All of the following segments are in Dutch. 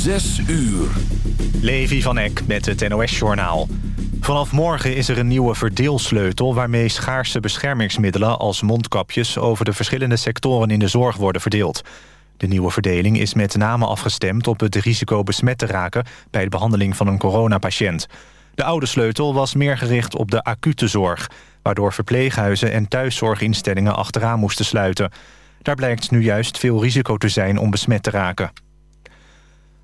Zes uur. Levi van Eck met het NOS-journaal. Vanaf morgen is er een nieuwe verdeelsleutel... waarmee schaarse beschermingsmiddelen als mondkapjes... over de verschillende sectoren in de zorg worden verdeeld. De nieuwe verdeling is met name afgestemd op het risico besmet te raken... bij de behandeling van een coronapatiënt. De oude sleutel was meer gericht op de acute zorg... waardoor verpleeghuizen en thuiszorginstellingen achteraan moesten sluiten. Daar blijkt nu juist veel risico te zijn om besmet te raken.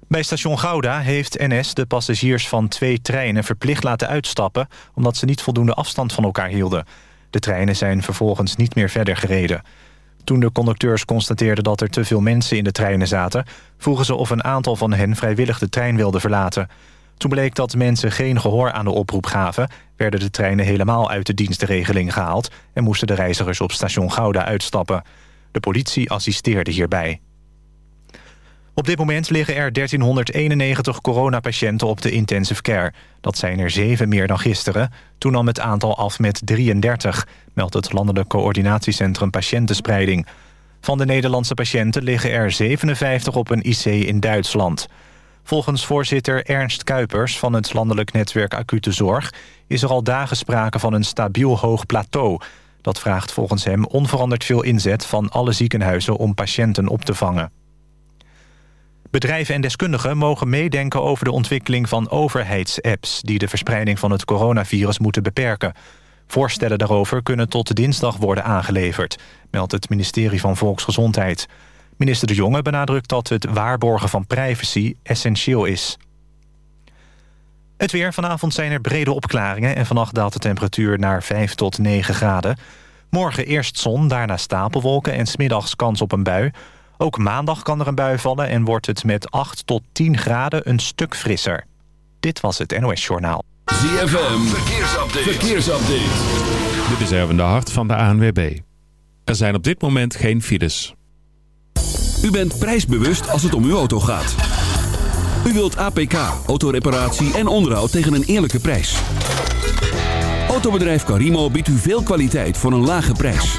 Bij station Gouda heeft NS de passagiers van twee treinen verplicht laten uitstappen... omdat ze niet voldoende afstand van elkaar hielden. De treinen zijn vervolgens niet meer verder gereden. Toen de conducteurs constateerden dat er te veel mensen in de treinen zaten... vroegen ze of een aantal van hen vrijwillig de trein wilden verlaten. Toen bleek dat mensen geen gehoor aan de oproep gaven... werden de treinen helemaal uit de dienstregeling gehaald... en moesten de reizigers op station Gouda uitstappen. De politie assisteerde hierbij. Op dit moment liggen er 1391 coronapatiënten op de intensive care. Dat zijn er zeven meer dan gisteren. Toen nam het aantal af met 33, meldt het Landelijk Coördinatiecentrum Patiëntenspreiding. Van de Nederlandse patiënten liggen er 57 op een IC in Duitsland. Volgens voorzitter Ernst Kuipers van het Landelijk Netwerk Acute Zorg... is er al dagen sprake van een stabiel hoog plateau. Dat vraagt volgens hem onveranderd veel inzet van alle ziekenhuizen om patiënten op te vangen. Bedrijven en deskundigen mogen meedenken over de ontwikkeling van overheidsapps... die de verspreiding van het coronavirus moeten beperken. Voorstellen daarover kunnen tot dinsdag worden aangeleverd... meldt het ministerie van Volksgezondheid. Minister De Jonge benadrukt dat het waarborgen van privacy essentieel is. Het weer. Vanavond zijn er brede opklaringen... en vannacht daalt de temperatuur naar 5 tot 9 graden. Morgen eerst zon, daarna stapelwolken en smiddags kans op een bui... Ook maandag kan er een bui vallen en wordt het met 8 tot 10 graden een stuk frisser. Dit was het NOS Journaal. ZFM, verkeersupdate. verkeersupdate. Dit is Erwin de Hart van de ANWB. Er zijn op dit moment geen files. U bent prijsbewust als het om uw auto gaat. U wilt APK, autoreparatie en onderhoud tegen een eerlijke prijs. Autobedrijf Carimo biedt u veel kwaliteit voor een lage prijs.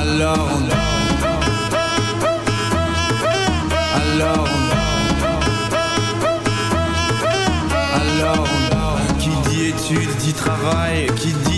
Alors Alors Alors Qui dit études dit travail, qui dit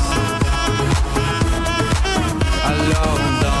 Hallo!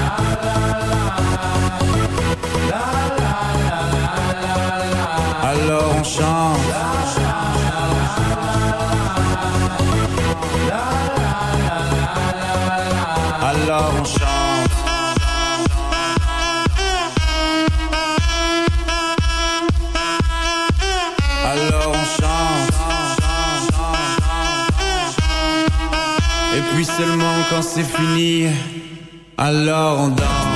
quand c'est fini, alors on danse.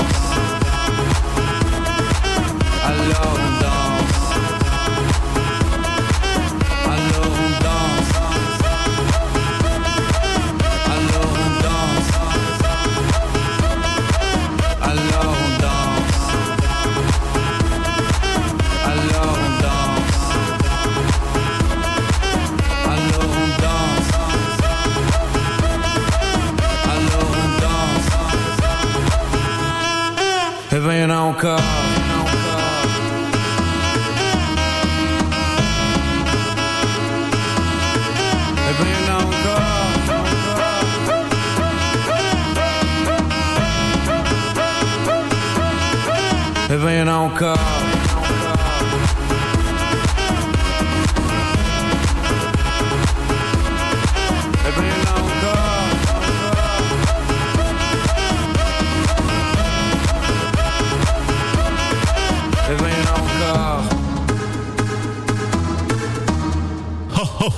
Eh ben y'en a.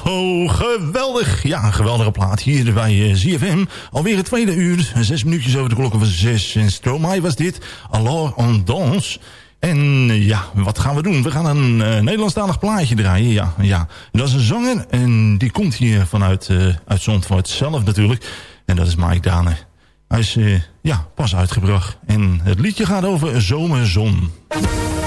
Ho, geweldig. Ja, een geweldige plaat hier bij eh, ZFM. Alweer het tweede uur, zes minuutjes over de klokken van zes. En Stromae was dit, Alors on danse. En eh, ja, wat gaan we doen? We gaan een uh, Nederlandstalig plaatje draaien. Ja, ja. Dat is een zanger en die komt hier vanuit uh, uit Zandvoort zelf natuurlijk. En dat is Mike Dane. Hij is ja, pas uitgebracht. En het liedje gaat over zomerzon. De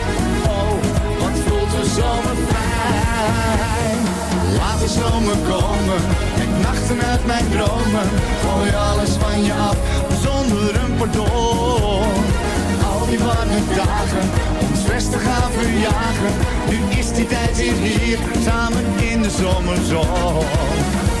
Zomer fijn. Laat de zomer komen, ik nachten uit mijn dromen. Gooi alles van je af, zonder een pardon. Al die warme dagen, ons te gaan verjagen. Nu is die tijd weer hier, samen in de zomerzon.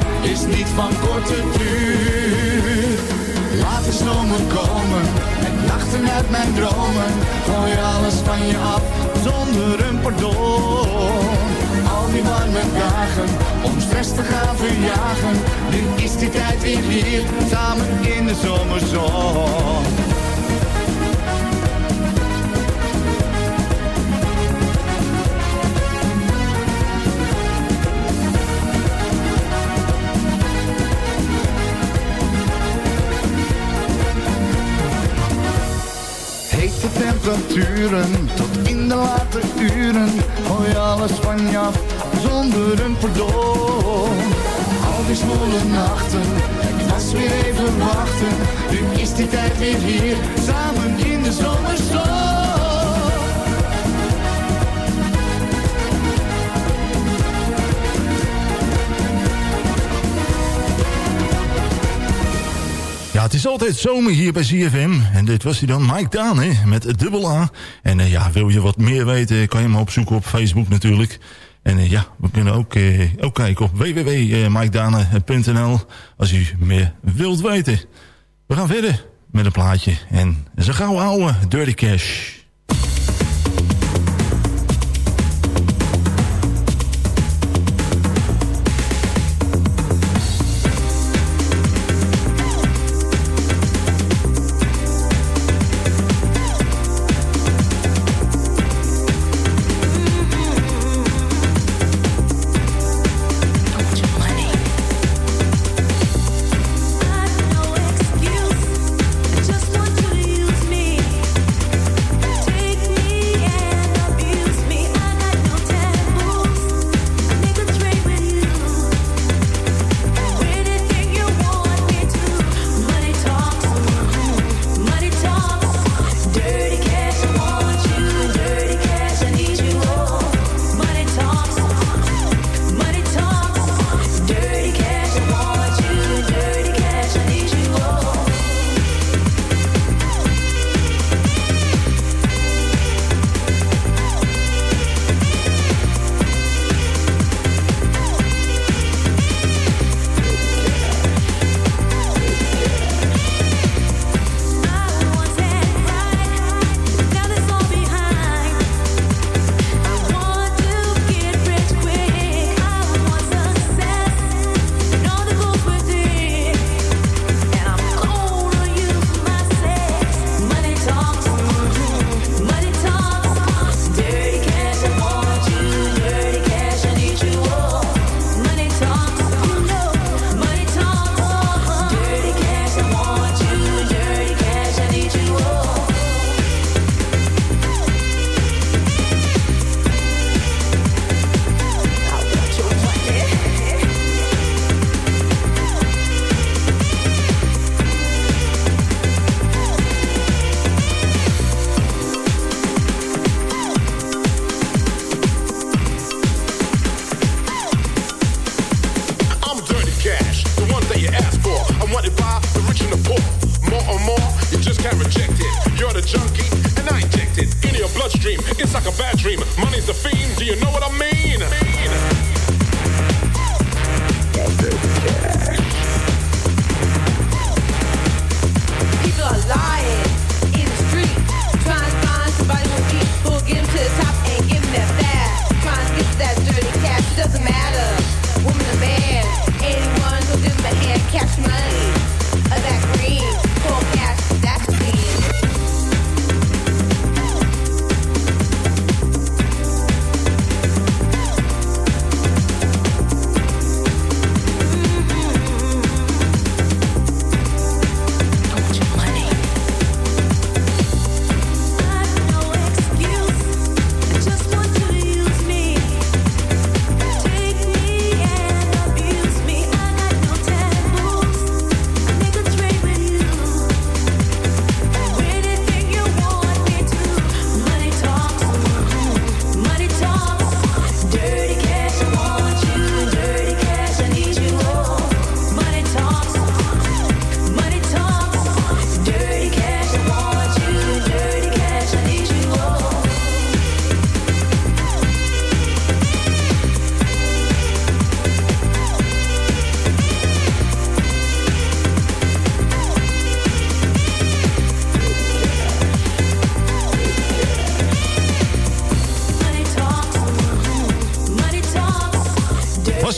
is niet van korte duur. Laat de zomer komen, met nachten uit mijn dromen. Gooi alles van je af, zonder een pardon. Al die warme dagen, om stress te gaan verjagen. Nu is die tijd weer hier, samen in de zomerzon. Tot in de late uren. Gooi alles van je zonder een pardon. Al die zwoele nachten, het was weer even wachten. Nu is die tijd weer hier, samen in de zomerzon. Is altijd zomer hier bij CFM. En dit was hij dan, Mike Daan, hè, met dubbel A. En eh, ja, wil je wat meer weten, kan je hem opzoeken op Facebook natuurlijk. En eh, ja, we kunnen ook, eh, ook kijken op www.mikedane.nl als u meer wilt weten. We gaan verder met een plaatje. En ze gauw ouwe Dirty Cash.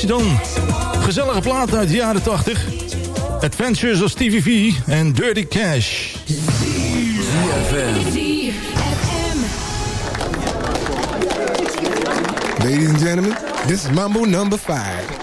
Dan Gezellige plaat uit de jaren 80. Adventures of Stevie V en Dirty Cash. Ladies and gentlemen, this is Mambo number 5.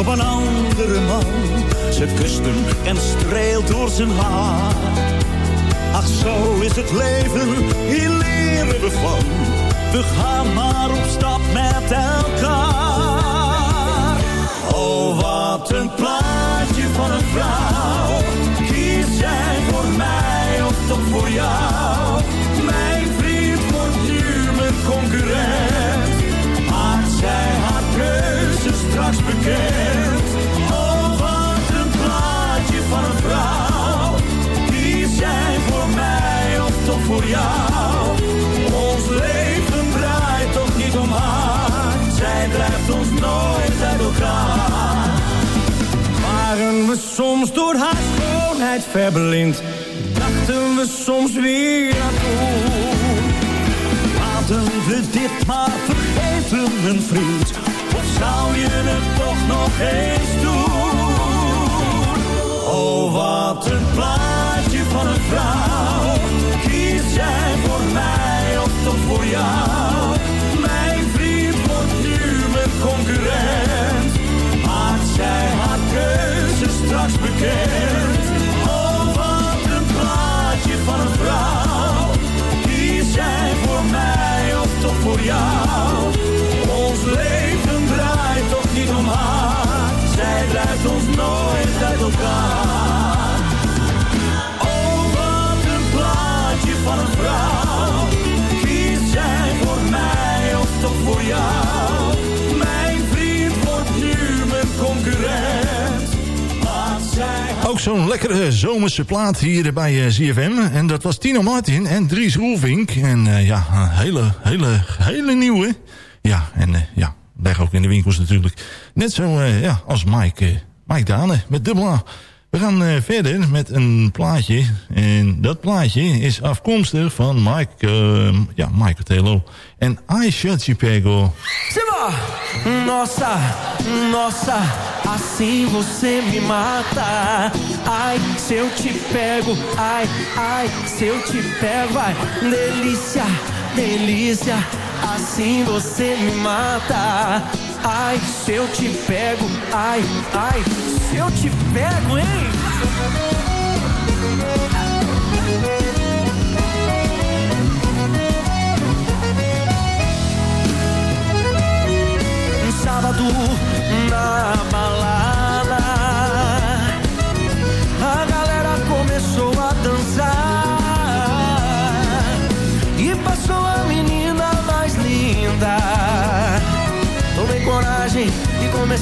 Op een andere man. Ze kust hem en streelt door zijn haar. Ach, zo is het leven, hier leren we. We gaan maar op stap met elkaar. Oh, wat een plaatje van een vrouw. Kies jij voor mij of toch voor jou? Mijn vriend wordt nu mijn concurrent. Maakt zij haar keuze straks bekend? Voor jou? Ons leven draait toch niet om haar. Zij drijft ons nooit uit elkaar. Waren we soms door haar schoonheid verblind? Dachten we soms weer aan toen? Laten we dit maar vergeten, mijn vriend. Of zou je het toch nog eens doen? Oh, wat een plaatje van een vrouw. Jij voor mij of toch voor jou? Mijn vriend wordt nu mijn concurrent. Maakt zij haar keuze straks bekend? Oh, wat een plaatje van een vrouw. Zo'n lekkere zomerse plaat hier bij eh, ZFM. En dat was Tino Martin en Dries Roelvink. En eh, ja, een hele, hele, hele nieuwe. Ja, en eh, ja, leg ook in de winkels natuurlijk. Net zo eh, ja, als Mike, eh, Mike Dane met dubbel A. We gaan eh, verder met een plaatje. En dat plaatje is afkomstig van Mike, eh, ja, Mike Tello. En I Shut You Pego. Simba! Nossa, nossa, assim você me mata. Ai, se eu te pego, ai, ai, se eu te pego, vai. Delícia, delícia, assim você me mata. Ai, se eu te pego, ai, ai, se eu te pego, hein? Sábado na balada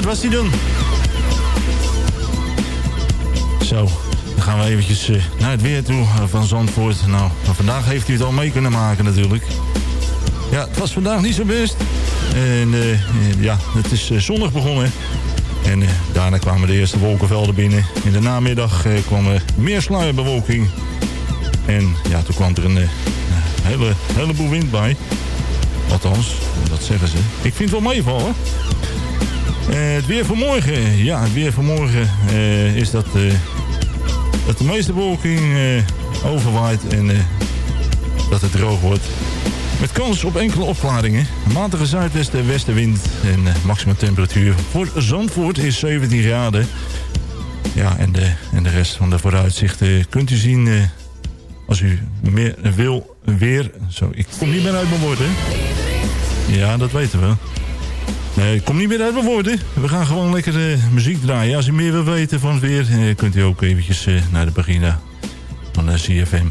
Dat was hij dan. Zo, dan gaan we eventjes eh, naar het weer toe eh, van Zandvoort. Nou, van vandaag heeft u het al mee kunnen maken natuurlijk. Ja, het was vandaag niet zo best. En eh, ja, het is zonnig begonnen. En daarna kwamen de eerste wolkenvelden binnen. In de namiddag eh, kwam er meer sluierbewolking. En ja, toen kwam er een hele, heleboel wind bij. Althans, dat zeggen ze. Ik vind het wel meevallen. Eh, het weer voor morgen. Ja, het weer voor morgen eh, is dat, eh, dat de meeste bewolking overwaait en dat het droog wordt. Met kans op enkele opklaringen. Matige zuidwesten- en westenwind. En uh, maximum temperatuur voor Zandvoort is 17 graden. Ja, en de, en de rest van de vooruitzichten kunt u zien... als u meer wil weer... Zo, ik kom niet meer uit mijn woorden. Ja, dat weten we. Kom niet meer uit mijn woorden. We gaan gewoon lekker eh, muziek draaien. Als u meer wil weten van het weer... eh, kunt u ook eventjes eh, naar de pagina van de CFM.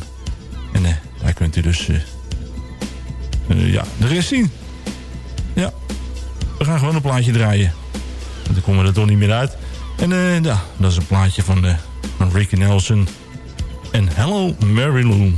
En daar kunt u dus... ja, de rest zien. Ja, we gaan gewoon een plaatje draaien. Want dan komen we er toch niet meer uit. En ja, dat is een plaatje van, van Ricky Nelson. En Hello Mary Lou.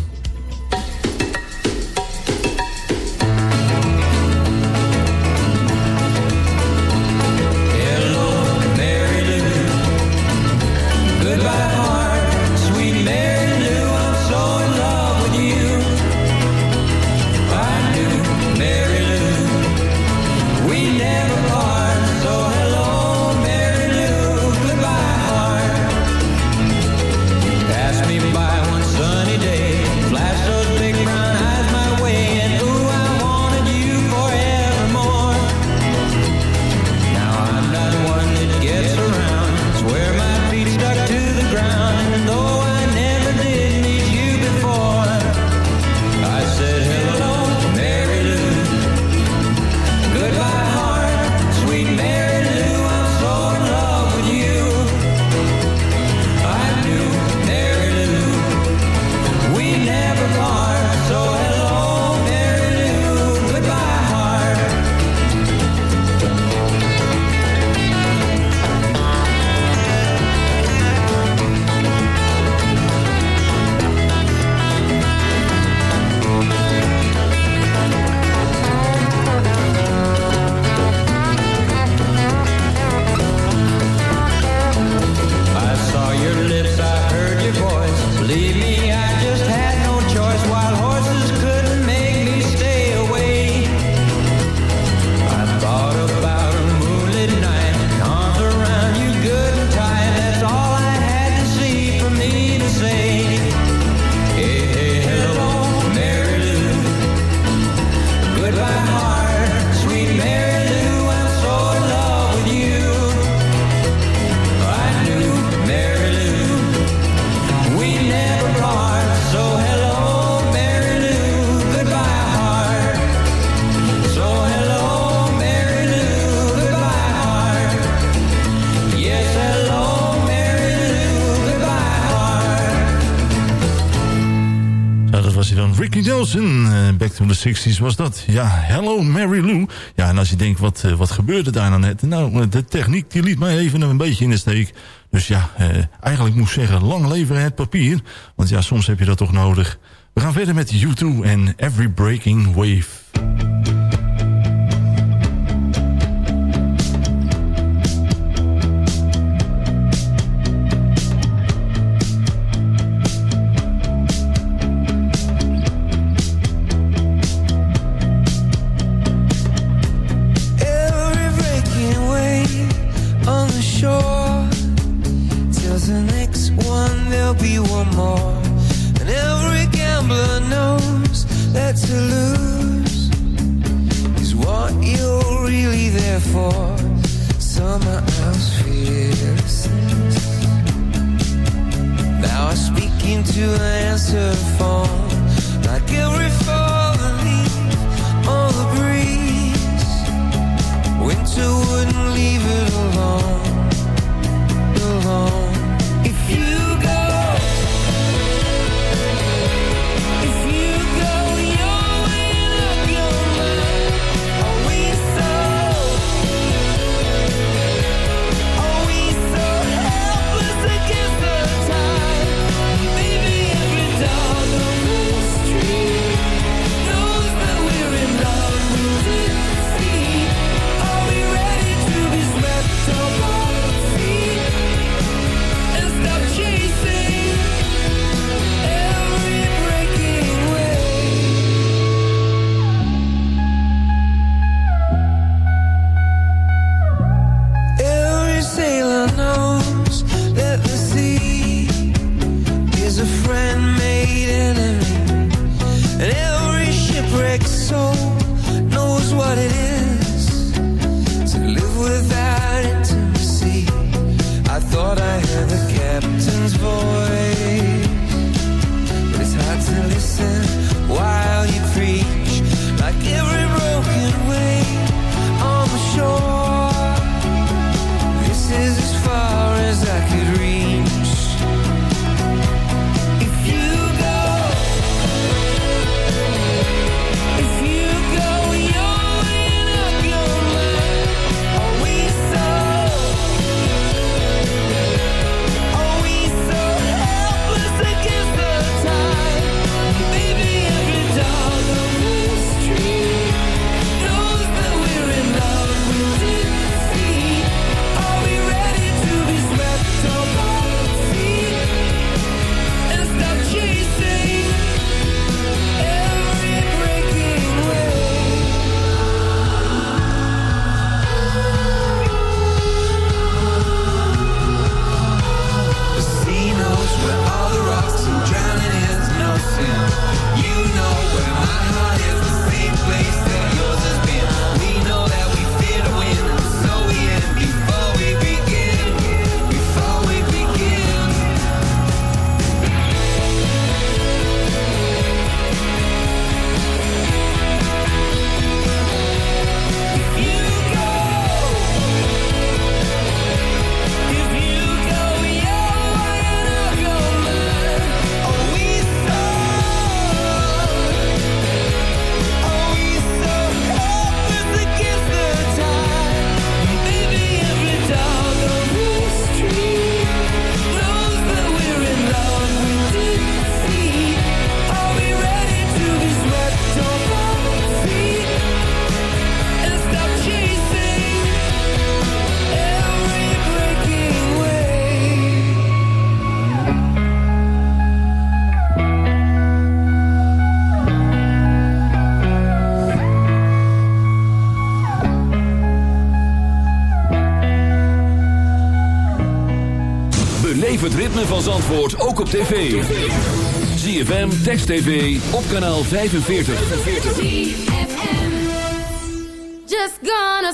The 60s was dat. Ja, Hello Mary Lou. Ja, en als je denkt, wat, eh, wat gebeurde daar nou net? Nou, eh, de techniek die liet mij even een beetje in de steek. Dus ja, eh, eigenlijk moest ik zeggen, lang leven het papier. Want ja, soms heb je dat toch nodig. We gaan verder met U2 en Every Breaking Wave. what it is. op tv. ZFM, Text TV, op kanaal 45. Just gonna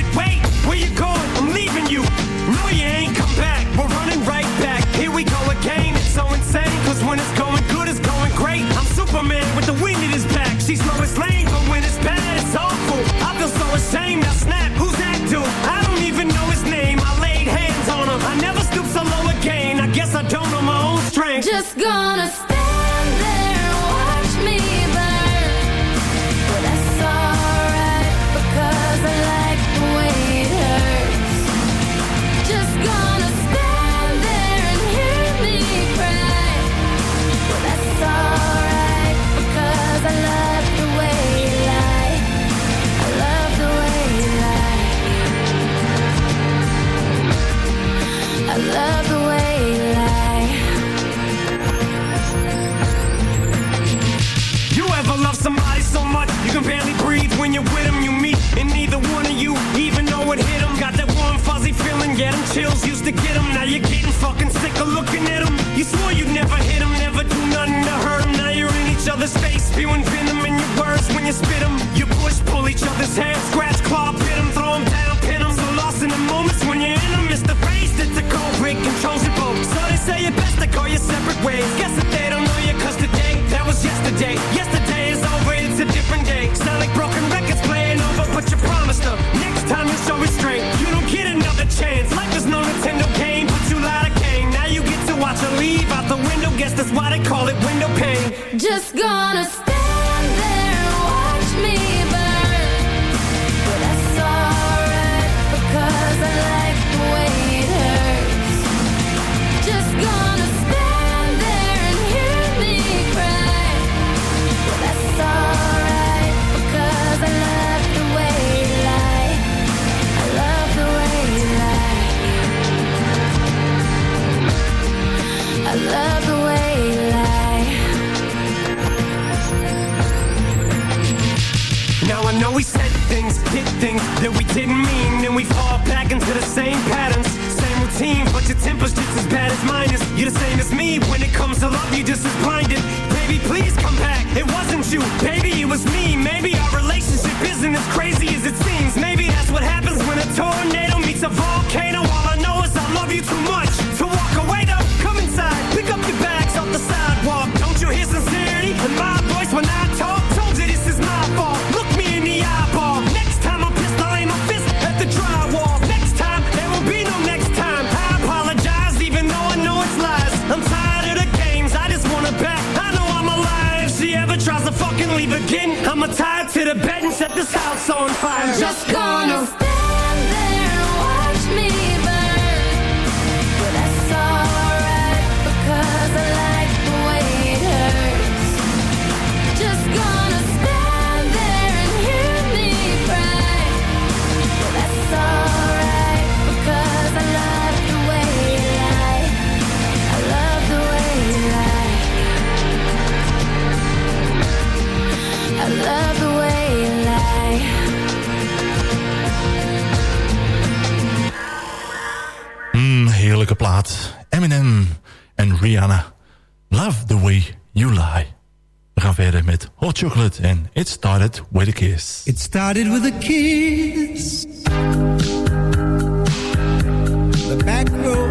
You're the same as me when it comes to love, you just as blinded. Baby, please come back. It wasn't you, baby, it was me. Maybe our relationship isn't as crazy on fire. Just heerlijke plaat. Eminem en Rihanna. Love the way you lie. We gaan verder met Hot Chocolate en It Started With A Kiss. It started with a kiss. The back row.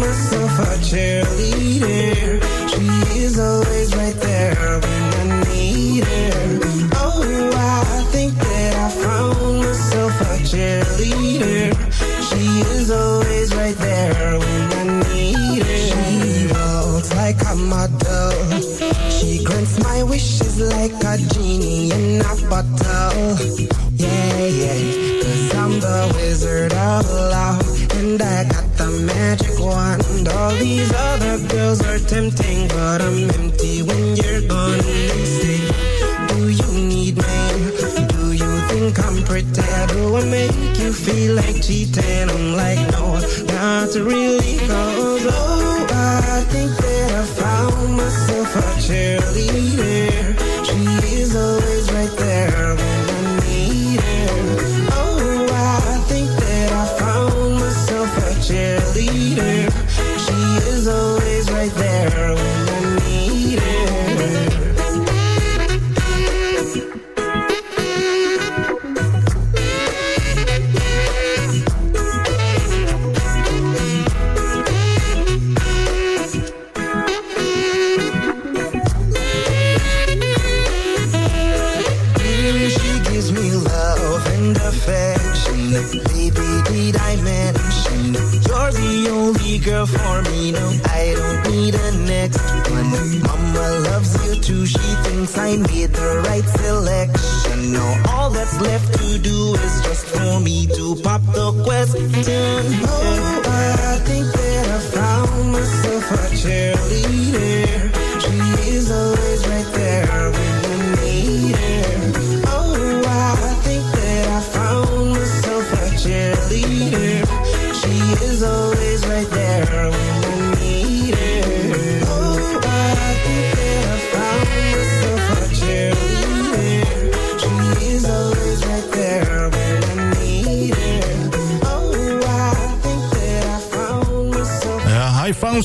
myself a cheerleader. Me to pop the question.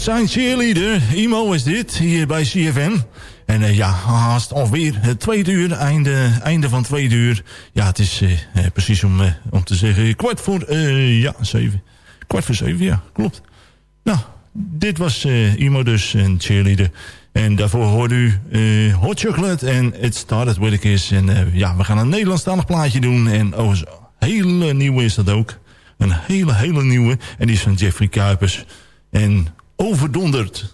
Zijn cheerleader. Imo is dit, hier bij CFM. En eh, ja, haast alweer het tweede uur, einde, einde van tweede uur. Ja, het is eh, eh, precies om, om te zeggen kwart voor, ja, zeven. Kwart voor zeven, ja, klopt. Nou, dit was Imo dus, een cheerleader. En daarvoor hoorde u Hot Chocolate en It Started With A Kiss. En ja, we gaan een Nederlandstalig plaatje doen. En oh, een hele nieuwe is dat ook. Een hele, hele nieuwe. En die is van Jeffrey Kuipers. En overdonderd.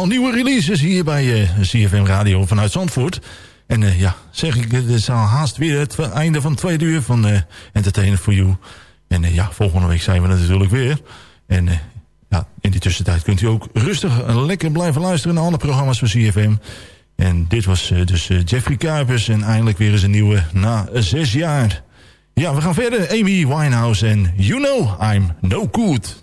nieuwe releases hier bij eh, CFM Radio vanuit Zandvoort. En eh, ja, zeg ik, het is al haast weer het einde van twee uur van eh, uh, Entertainment for You. En ja, volgende week zijn we er natuurlijk weer. En ja, in die tussentijd kunt u ook rustig en lekker blijven luisteren naar alle programma's van CFM. En dit was dus Jeffrey Kuipers en eindelijk weer eens een nieuwe na zes jaar. Ja, we gaan verder. Amy Winehouse en You Know I'm No Good.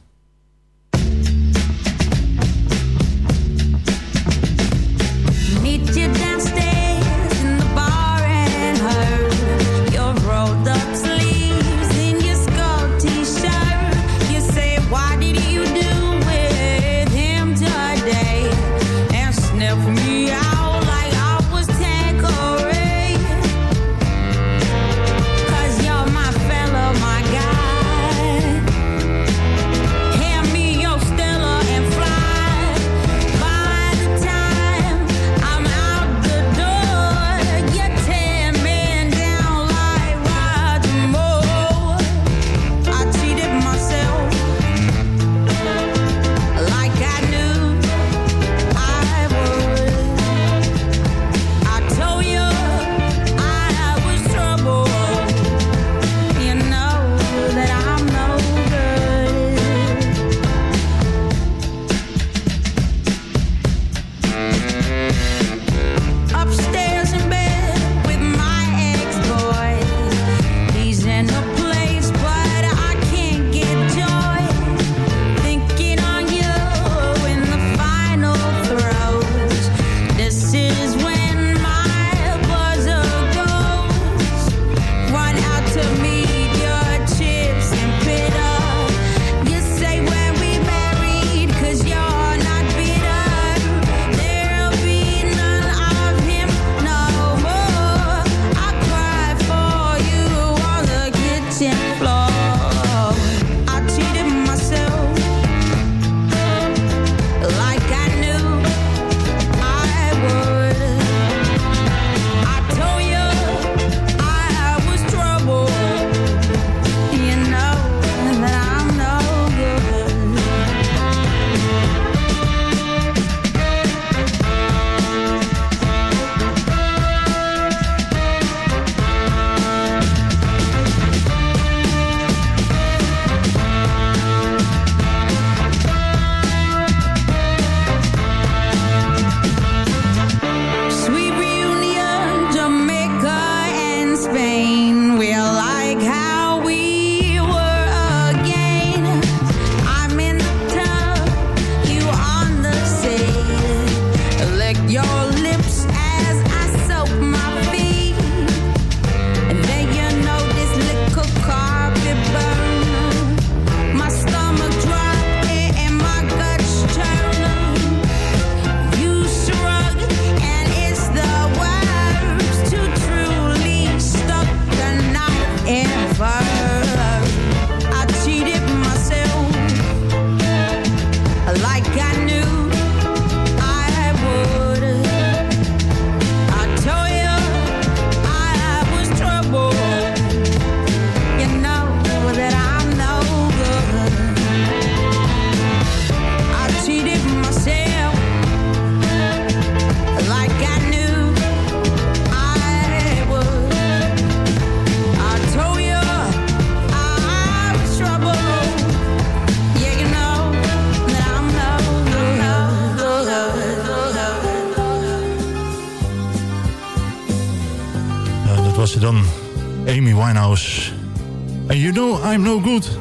No good.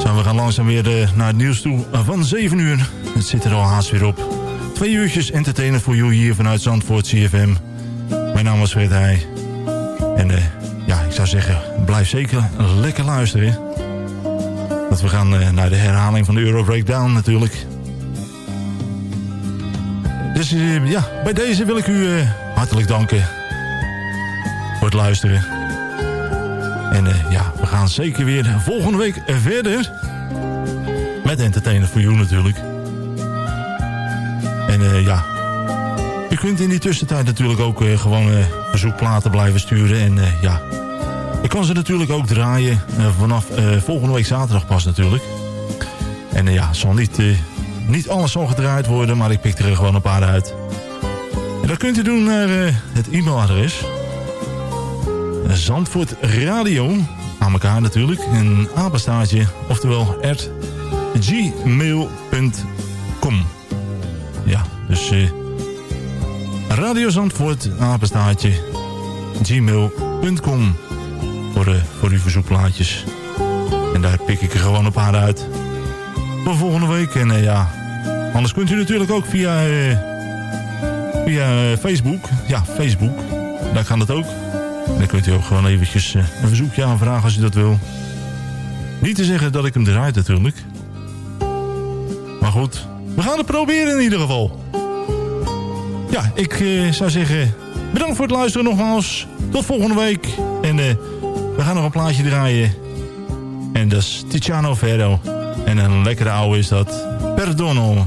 Zo, we gaan langzaam weer eh, naar het nieuws toe eh, van 7 uur. Het zit er al haast weer op. Twee uurtjes entertainen voor jullie hier vanuit Zandvoort CFM. Mijn naam is Fred Heij. En eh, ja, ik zou zeggen, blijf zeker lekker luisteren. Dat we gaan naar de herhaling van de Euro Breakdown natuurlijk. Dus ja, bij deze wil ik u hartelijk danken voor het luisteren. En ja, gaan zeker weer volgende week verder. Met Entertainer for You natuurlijk. En eh, ja, je kunt in die tussentijd natuurlijk ook eh, gewoon eh, verzoekplaten blijven sturen. En ja, ik kan ze natuurlijk ook draaien vanaf volgende week zaterdag pas natuurlijk. En ja, zal niet, niet alles zal gedraaid worden, maar ik pik er gewoon een paar uit. En dat kunt u doen naar het e-mailadres. Zandvoort Radio, elkaar natuurlijk, een apenstaartje, oftewel at gmail.com. Ja, dus eh Radio Zandvoort, apenstaartje, gmail.com voor, eh, voor uw verzoekplaatjes. En daar pik ik er gewoon een paar uit voor volgende week. En eh, ja, anders kunt u natuurlijk ook via, via Facebook. Ja, Facebook, daar kan dat ook. En dan kunt u ook gewoon eventjes eh, een verzoekje aanvragen als u dat wil. Niet te zeggen dat ik hem draai natuurlijk. Maar goed, we gaan het proberen in ieder geval. Ja, ik eh, zou zeggen, bedankt voor het luisteren nogmaals. Tot volgende week. En eh, we gaan nog een plaatje draaien. En dat is Tiziano Ferro. En een lekkere oude is dat. Perdono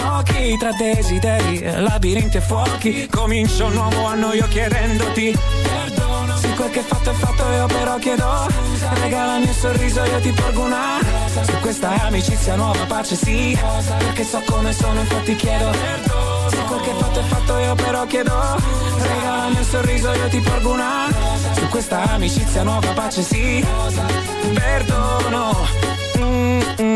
pochi Tra desideri, labirinti e fuochi. Comincio un nuovo anno io chiedendoti Perdono Se quel che fatto è fatto io però chiedo. Regalami un sorriso io ti porgo una. Su questa amicizia nuova pace sì. Perché so come sono infatti chiedo Perdono se quel che fatto è fatto io però chiedo. Regalami un sorriso io ti porgo una. Su questa amicizia nuova pace sì. Perdono mm, mm.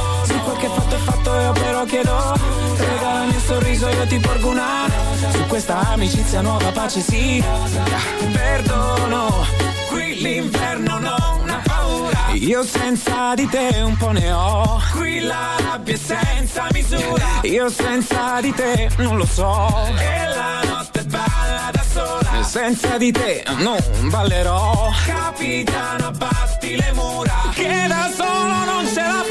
quel che fatto è fatto io però chiedo Regalami un sorriso io ti porgo una Su questa amicizia nuova pace sì. Perdono Qui l'inverno non ha paura. Io senza di te un po' ne ho. Qui la rabbia è senza misura. Io senza di te non lo so. E la notte balla da sola. Senza di te non ballerò. Capitano abbatti le mura. Che da solo non ce la farò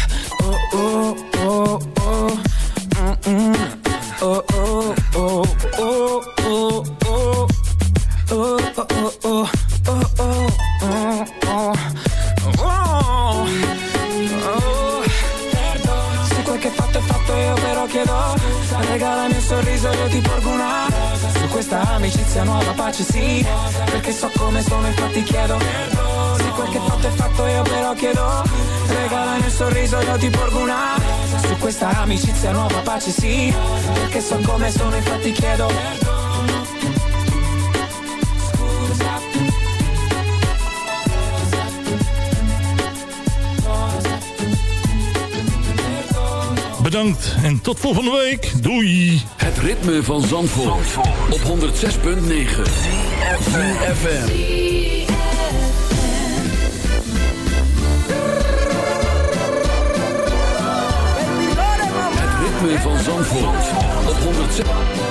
chiedo Regalami un sorriso io ti porgo una. Su questa amicizia nuova pace sì. Perché so come sono infatti chiedo Se quel che fatto è fatto io però chiedo. Regalami un sorriso io ti porgo una. Su questa amicizia nuova pace sì. Perché so come sono infatti chiedo Bedankt en tot volgende week. Doei. Het ritme van Zandvoort, op 106.9 FM. Het ritme van Zandvoort, op 106